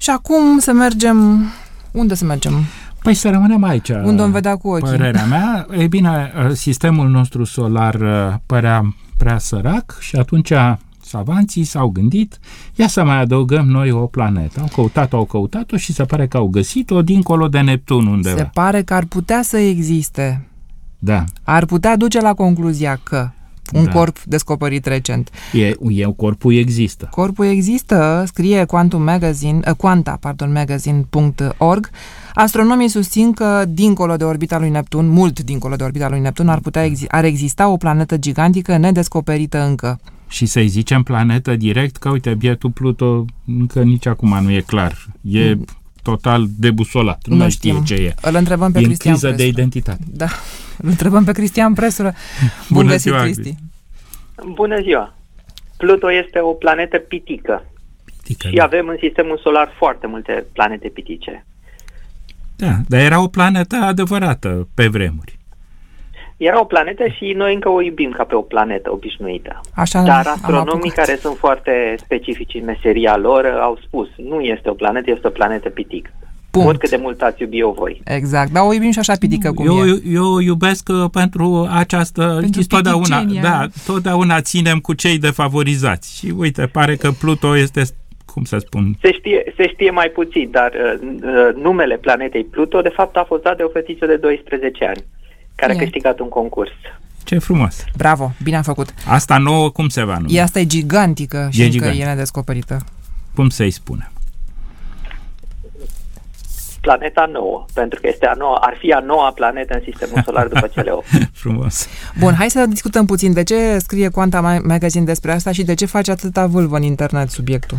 Și acum să mergem... Unde să mergem? Păi să rămânem aici. Unde îmi vedea cu ochii. Părerea mea, e bine, sistemul nostru solar uh, părea prea sărac și atunci savanții s-au gândit, ia să mai adăugăm noi o planetă. Au căutat-o, au căutat-o și se pare că au găsit-o dincolo de Neptun undeva. Se pare că ar putea să existe. Da. Ar putea duce la concluzia că un Da. corp descoperit recent. E, e, corpul există. Corpul există, scrie Quantum Magazine, uh, Quanta, pardon, magazine.org. Astronomii susțin că dincolo de orbita lui Neptun, mult dincolo de orbita lui Neptun, ar putea exi- ar exista o planetă gigantică nedescoperită încă. Și să-i zicem planetă direct, că uite, bietul Pluto încă nici acum nu e clar. E total debusolat. Nu, Nu mai știm. știe ce e. Îl întrebăm pe e în Cristian criză de Presură. identitate. Da, îl întrebăm pe Cristian Presură. Bun Bună găsit, ziua, Cristi. Bună ziua! Pluto este o planetă pitică Pitică, și da. avem în sistemul solar foarte multe planete pitice. da, dar era o planetă adevărată pe vremuri. Era o planetă și noi încă o iubim ca pe o planetă obișnuită. Așa Dar am astronomii apucat. care sunt foarte specifici în meseria lor au spus, nu este o planetă, este o planetă pitică. Punct. Oricât de mult ați iubi o voi. Exact, dar o iubim și așa pitică cum eu, e. eu iubesc uh, pentru această... Pentru totdeauna, piticenia. da, totdeauna ținem cu cei defavorizați. Și uite, pare că Pluto este, cum să spun, Se știe, se știe mai puțin, dar uh, uh, numele planetei Pluto, de fapt, a fost dat de o fetiță de 12 ani, care E. a câștigat un concurs. ce frumos. Bravo, bine am făcut. Asta nouă, cum se va numi? Ea asta e gigantică și E încă gigantică. e nedescoperită. Cum să-i spunem? Planeta nouă, pentru că este a noua, ar fi a noua planetă în sistemul solar după cele 8. Frumos. Bun, hai să discutăm puțin. De ce scrie Quanta Ma- Magazine despre asta și de ce face atâta vâlvă în internet subiectul?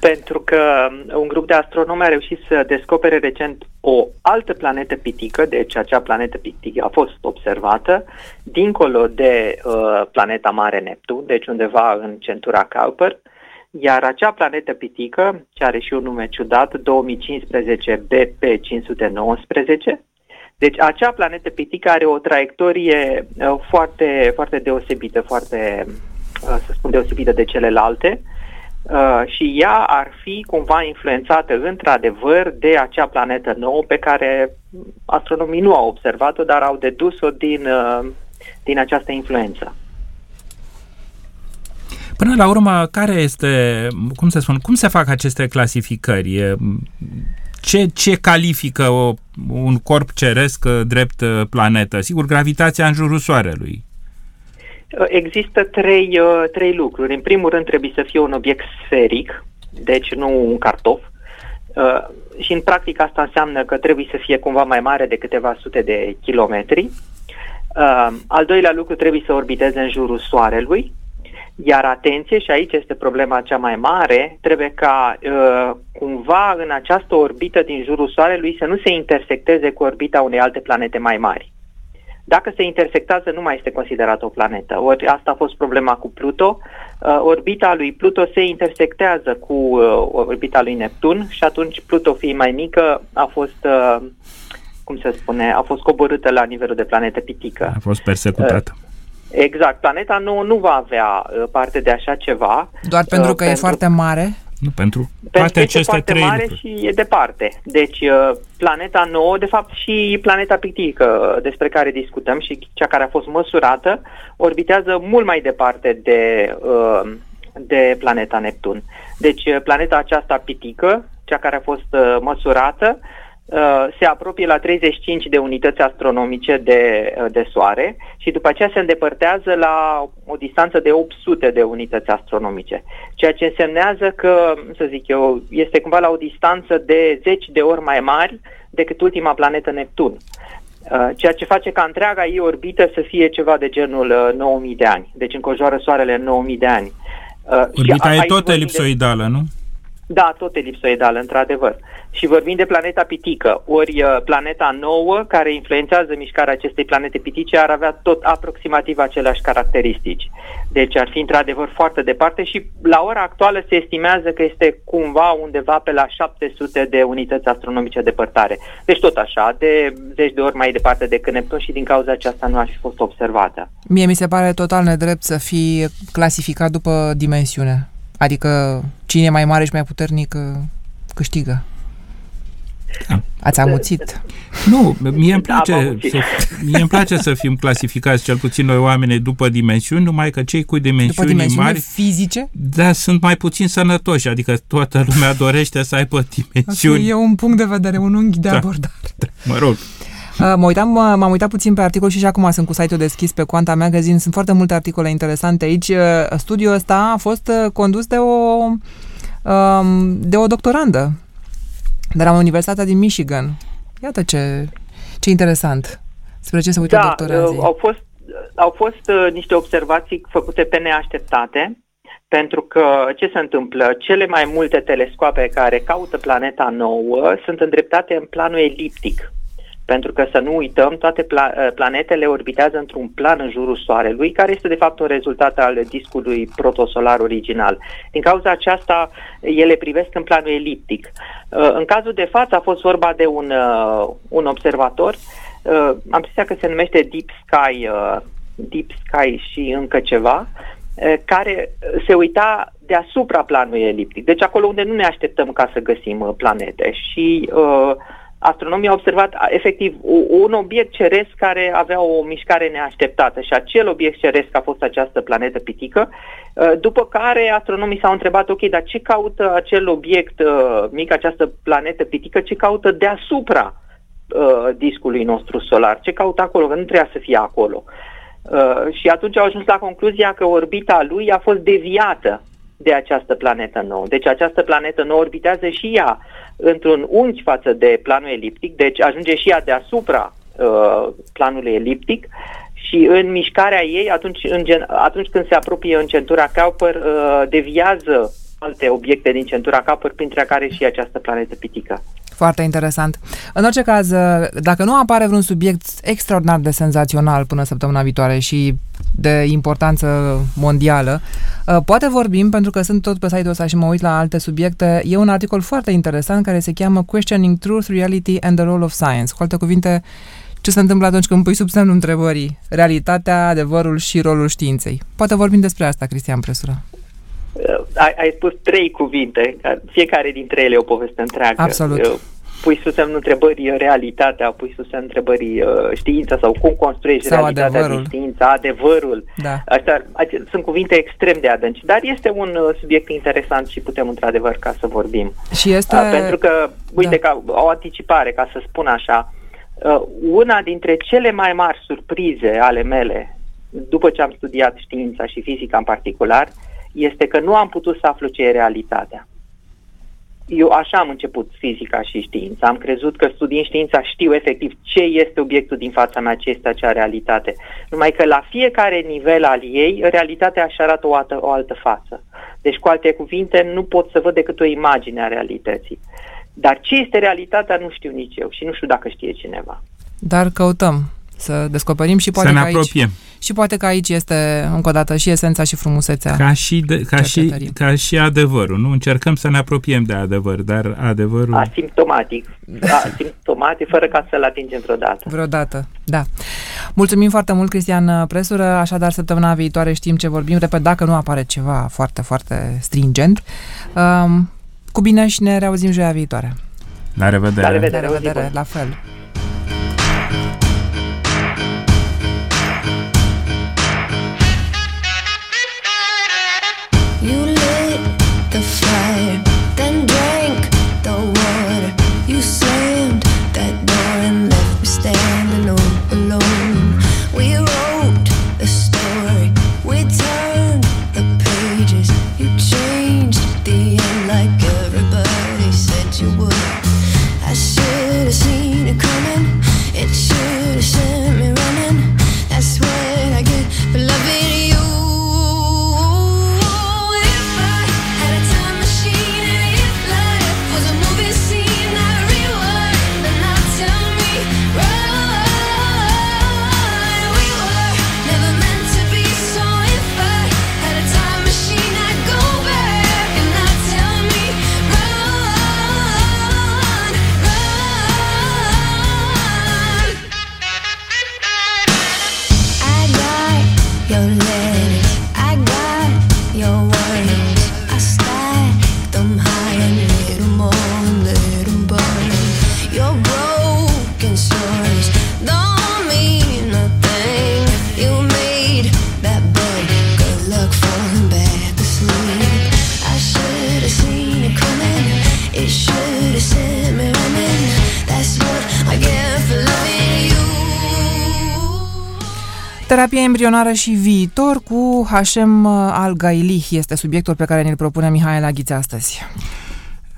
Pentru că un grup de astronomi a reușit să descopere recent o altă planetă pitică, deci acea planetă pitică a fost observată dincolo de uh, planeta mare Neptun, deci undeva în centura Kuiper, iar acea planetă pitică, ce are și un nume ciudat, 2015 BP519, deci acea planetă pitică are o traiectorie uh, foarte, foarte deosebită, foarte, uh, să spun, deosebită de celelalte, Uh, și ea ar fi cumva influențată într-adevăr de acea planetă nouă pe care astronomii nu au observat-o, dar au dedus-o din, uh, din această influență. Până la urmă, care este, cum să spun, cum se fac aceste clasificări? E, Ce, ce califică o, un corp ceresc uh, drept uh, planetă? Sigur, gravitația în jurul Soarelui. Uh, Există trei, uh, trei lucruri. În primul rând trebuie să fie un obiect sferic, deci nu un cartof. Uh, și în practică asta înseamnă că trebuie să fie cumva mai mare de câteva sute de kilometri. Uh, al doilea lucru trebuie să orbiteze în jurul Soarelui. Iar atenție, și aici este problema cea mai mare, trebuie ca uh, cumva în această orbită din jurul Soarelui să nu se intersecteze cu orbita unei alte planete mai mari. Dacă se intersectează, nu mai este considerat o planetă. Ori asta a fost problema cu Pluto. Uh, orbita lui Pluto se intersectează cu uh, orbita lui Neptun și atunci Pluto, fiind mai mică, a fost, uh, cum se spune, a fost coborâtă la nivelul de planetă pitică. A fost persecutată. Exact. Planeta nouă nu va avea uh, parte de așa ceva. Doar pentru uh, că e foarte mare? Nu, pentru pentru toate că este aceste foarte trei mare lucruri. și e departe. Deci, uh, planeta nouă, de fapt, și planeta pitică uh, despre care discutăm și cea care a fost măsurată, orbitează mult mai departe de, uh, de planeta Neptun. Deci, uh, planeta aceasta pitică, cea care a fost uh, măsurată, uh, se apropie la 35 de unități astronomice de, uh, de Soare și după aceea se îndepărtează la o distanță de 800 de unități astronomice, ceea ce însemnează că, să zic eu, este cumva la o distanță de 10 de ori mai mari decât ultima planetă Neptun. Uh, Ceea ce face ca întreaga ei orbită să fie ceva de genul uh, 9000 de ani. Deci înconjoară Soarele în 9000 de ani. Uh, și Orbita a- e aici tot vorbim de- elipsoidală, nu? da, tot elipsoidală, într-adevăr. Și vorbim de planeta pitică, ori uh, planeta nouă, care influențează mișcarea acestei planete pitice, ar avea tot aproximativ aceleași caracteristici. Deci ar fi într-adevăr foarte departe și la ora actuală se estimează că este cumva undeva pe la 700 de unități astronomice depărtare. Deci tot așa, de zeci de ori mai departe decât Neptun și din cauza aceasta nu ar fi fost observată. Mie mi se pare total nedrept să fii clasificat după dimensiune. Adică cine e mai mare și mai puternic uh, câștigă. Da. Ați amuțit. Nu, mie îmi place, Da, am auzit. să, mie îmi place să fim clasificați, cel puțin noi oameni, după dimensiuni, numai că cei cu După dimensiuni dimensiuni mari fizice, da, sunt mai puțin sănătoși, adică toată lumea dorește să aibă asta dimensiuni. e un punct de vedere, un unghi de Da. abordare. Mă rog, Uh, Mă uitam, uh, m-am uitat puțin pe articol și și acum sunt cu site-ul deschis pe Quanta Magazine. Sunt foarte multe articole interesante aici. Uh, Studiul ăsta a fost uh, condus de o, um, de o doctorandă de la Universitatea din Michigan. Iată ce, ce interesant. Spre ce se uită Da, doctoranzii. uh, au fost, au fost uh, niște observații făcute pe neașteptate, pentru că ce se întâmplă? Cele mai multe telescoape care caută planeta nouă sunt îndreptate în planul eliptic. Pentru că să nu uităm, toate pla- uh, planetele orbitează într-un plan în jurul Soarelui, care este de fapt un rezultat al discului protosolar original. Din cauza aceasta, ele privesc în planul eliptic. Uh, În cazul de față a fost vorba de un, uh, un observator uh, am zis că se numește Deep Sky, uh, Deep Sky și încă ceva, uh, care se uita deasupra planului eliptic, deci acolo unde nu ne așteptăm ca să găsim uh, planete. Și uh, astronomii au observat a, efectiv u- un obiect ceresc care avea o mișcare neașteptată și acel obiect ceresc a fost această planetă pitică, uh, după care astronomii s-au întrebat, ok, dar ce caută acel obiect uh, mic, această planetă pitică, ce caută deasupra uh, discului nostru solar. Ce caută acolo? Că nu trebuia să fie acolo. Uh, și atunci au ajuns la concluzia că orbita lui a fost deviată de această planetă nouă. Deci această planetă nouă orbitează și ea într-un unghi față de planul eliptic, deci ajunge și ea deasupra uh, planului eliptic și în mișcarea ei, atunci, în gen, atunci când se apropie în centura Kuiper, uh, deviază alte obiecte din centura Kuiper, printre care și această planetă pitică. Foarte interesant. În orice caz, uh, dacă nu apare vreun subiect extraordinar de senzațional până săptămâna viitoare și de importanță mondială, uh, poate vorbim, pentru că sunt tot pe site-ul ăsta și mă uit la alte subiecte. E un articol foarte interesant care se cheamă Questioning Truth, Reality and the Role of Science. Cu alte cuvinte, ce se întâmplă atunci când pui sub semnul întrebării realitatea, adevărul și rolul științei. Poate vorbim despre asta, Cristian Presura. Uh, ai, ai spus trei cuvinte, ca- fiecare dintre ele e o poveste întreagă. Absolut. Uh, Pui sus semnul întrebării uh, realitatea, pui sus semnul întrebării uh, știința sau cum construiești Sau realitatea adevărul. din știința, adevărul. Da. Astea ace- sunt cuvinte extrem de adânci, dar este un uh, subiect interesant și putem într-adevăr ca să vorbim. Și este... Uh, pentru că, uite, Da. ca o anticipare, ca să spun așa, uh, una dintre cele mai mari surprize ale mele, după ce am studiat știința și fizica în particular, este că nu am putut să aflu ce e realitatea. Eu așa am început fizica și știința. Am crezut că studiind știința știu efectiv ce este obiectul din fața mea, ce este acea realitate. Numai că la fiecare nivel al ei, realitatea își arată o altă, o altă față. Deci, cu alte cuvinte, nu pot să văd decât o imagine a realității. Dar ce este realitatea nu știu nici eu și nu știu dacă știe cineva. Dar căutăm să descoperim și poate să ne că aici, apropiem. și poate că aici este încă o dată și esența și frumusețea. Ca și, de, ca, și, cercetării. ca și adevărul. Nu încercăm să ne apropiem de adevăr, dar adevărul... Asimptomatic. Asimptomatic, fără ca să-l atingem vreodată. Vreodată, da. Mulțumim foarte mult, Cristian Presură. Așadar, săptămâna viitoare știm ce vorbim. Repet, dacă nu apare ceva foarte, foarte stringent. Um, cu bine și ne reauzim joia viitoare. La revedere! La revedere. La o zi revedere, bună. la fel. Terapie embrionară și viitor cu Hashem Al-Gaili este subiectul pe care ne-l propune Mihaela Aghițe astăzi.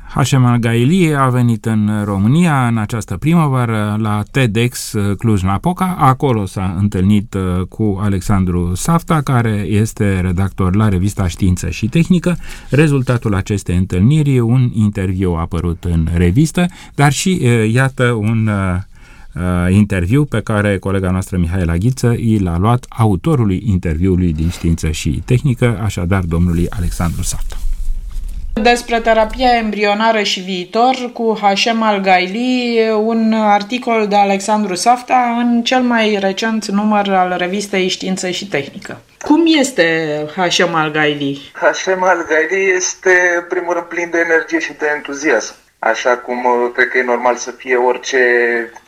Hashem Al-Gaili a venit în România în această primăvară la TEDx Cluj-Napoca. Acolo s-a întâlnit uh, cu Alexandru Safta, care este redactor la revista Știință și Tehnică. Rezultatul acestei întâlniri, un interviu apărut în revistă, dar și, uh, iată, un uh, uh, interviu pe care colega noastră Mihaela Ghiță i l-a luat autorului interviului din Știință și Tehnică, așadar domnului Alexandru Safta. Despre terapia embrionară și viitor cu Hashem Al-Gaili, un articol de Alexandru Safta în cel mai recent număr al revistei Știință și Tehnică. Cum este Hashem Al-Gaili? Hashem Al-Gaili este, în primul rând, plin de energie și de entuziasm. Așa cum uh, cred că e normal să fie orice,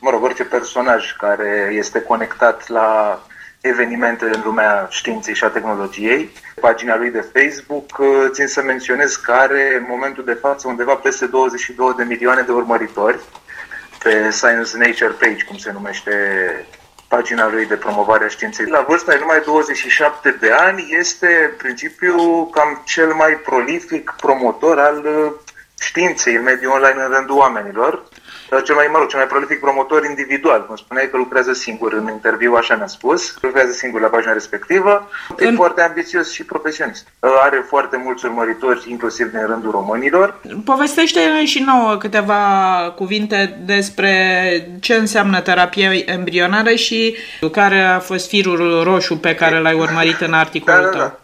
mă rog, orice personaj care este conectat la evenimente în lumea științei și a tehnologiei. Pagina lui de Facebook, uh, țin să menționez că are în momentul de față undeva peste 22 de milioane de urmăritori pe Science Nature Page, cum se numește pagina lui de promovare a științei. La vârsta de numai 27 de ani este, în principiu, cam cel mai prolific promotor al uh, științei în mediul online în rândul oamenilor cel mai, mă rog, cel mai prolific promotor individual. Cum spuneai că lucrează singur în interviu, așa mi-a spus. Lucrează singur la pagina respectivă. E în... foarte ambițios și profesionist. Are foarte mulți urmăritori, inclusiv din rândul românilor. Povestește și nouă câteva cuvinte despre ce înseamnă terapie embrionară și care a fost firul roșu pe care l-ai urmărit în articolul da, da, da. tău.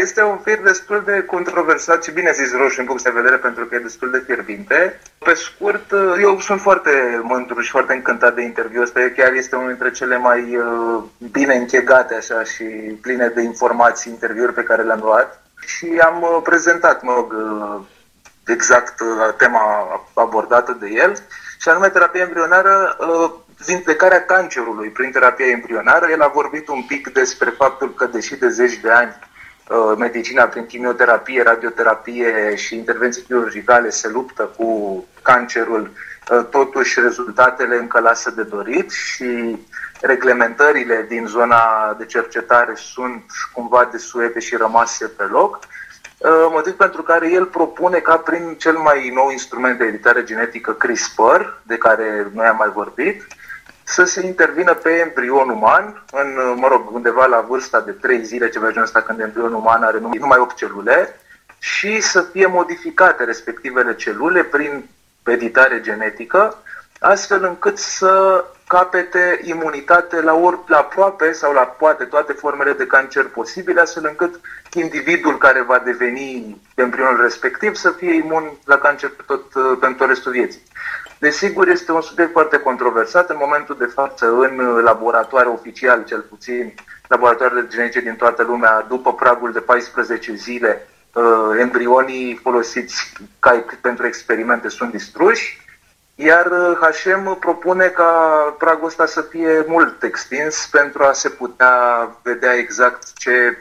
Este un fir destul de controversat și bine zis roșu în punct de vedere pentru că e destul de fierbinte. Pe scurt, eu sunt foarte mândru și foarte încântat de interviul ăsta. Chiar este unul dintre cele mai bine închegate așa și pline de informații interviuri pe care le-am luat. Și am prezentat, mă rog, exact tema abordată de el, și anume terapia embrionară, vindecarea cancerului prin terapia embrionară. El a vorbit un pic despre faptul că, deși de zeci de ani Uh, medicina prin chimioterapie, radioterapie și intervenții chirurgicale se luptă cu cancerul, uh, totuși rezultatele încă lasă de dorit și reglementările din zona de cercetare sunt cumva desuete și rămase pe loc. Uh, motiv pentru care el propune ca prin cel mai nou instrument de editare genetică CRISPR, de care noi am mai vorbit, să se intervină pe embrion uman, în, mă rog, undeva la vârsta de 3 zile, ceva genul ăsta, când embrion uman are numai 8 celule, și să fie modificate respectivele celule prin editare genetică, astfel încât să capete imunitate la, ori, la aproape sau la poate toate formele de cancer posibile, astfel încât individul care va deveni embrionul respectiv să fie imun la cancer tot, pentru restul vieții. Desigur, este un subiect foarte controversat în momentul de față în laboratoare oficial, cel puțin, laboratoarele genetice din toată lumea, după pragul de 14 zile, uh, embrionii folosiți ca pentru experimente sunt distruși, iar Hashem propune ca pragul ăsta să fie mult extins pentru a se putea vedea exact ce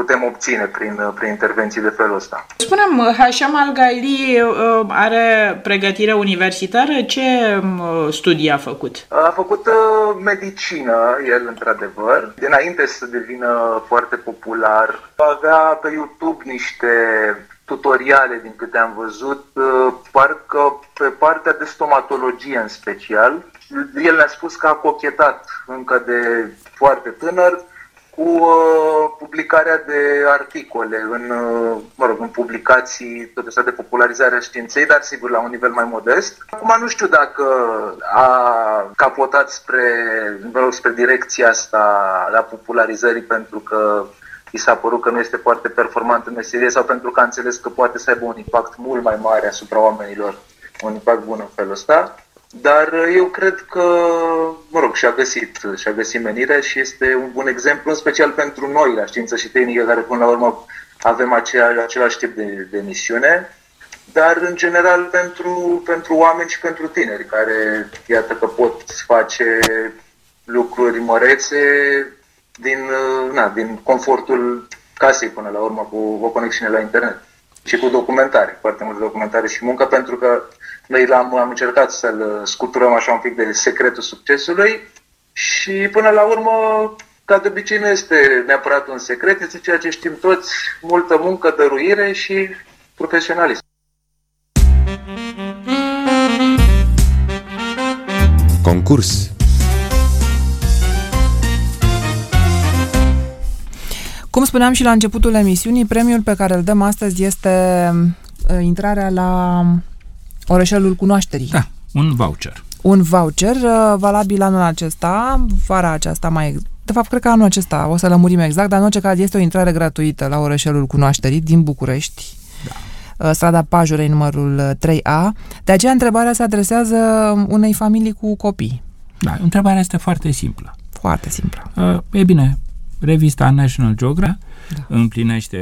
putem obține prin, prin intervenții de felul ăsta. Spunem, Hasham Al-Gaili uh, are pregătire universitară. Ce uh, studii a făcut? A făcut uh, medicină, el, într-adevăr. Dinainte să devină foarte popular, avea pe YouTube niște tutoriale, din câte am văzut, parcă pe partea de stomatologie în special. El ne-a spus că a cochetat încă de foarte tânăr cu uh, publicarea de articole în, uh, mă rog, în publicații tot așa de popularizare a științei, dar sigur la un nivel mai modest. Acum nu știu dacă a capotat spre, mă rog, spre direcția asta la popularizării pentru că i s-a părut că nu este foarte performant în meserie sau pentru că a înțeles că poate să aibă un impact mult mai mare asupra oamenilor, un impact bun în felul ăsta. Dar uh, eu cred că, mă rog, și-a găsit, și-a găsit menirea și este un bun exemplu, în special pentru noi la știință și tehnică, care până la urmă avem acea, același tip de, de misiune, dar în general pentru, pentru oameni și pentru tineri, care iată că pot face lucruri mărețe din, uh, na, din confortul casei până la urmă, cu o conexiune la internet și cu documentare, foarte multe documentare și muncă, pentru că noi l-am am încercat să-l scuturăm așa un pic de secretul succesului și până la urmă ca de obicei nu este neapărat un secret, este ceea ce știm toți, multă muncă, dăruire și profesionalism. Concurs Cum spuneam și la începutul emisiunii, premiul pe care îl dăm astăzi este uh, intrarea la Orășelul Cunoașterii. Da, un voucher. Un voucher uh, valabil anul acesta, vara aceasta mai de fapt, cred că anul acesta o să lămurim exact, dar în orice caz este o intrare gratuită la Orășelul Cunoașterii din București, da. strada Pajurei, numărul 3A. De aceea, întrebarea se adresează unei familii cu copii. Da, întrebarea este foarte simplă. Foarte simplă. Uh, e bine, revista National Geographic da. împlinește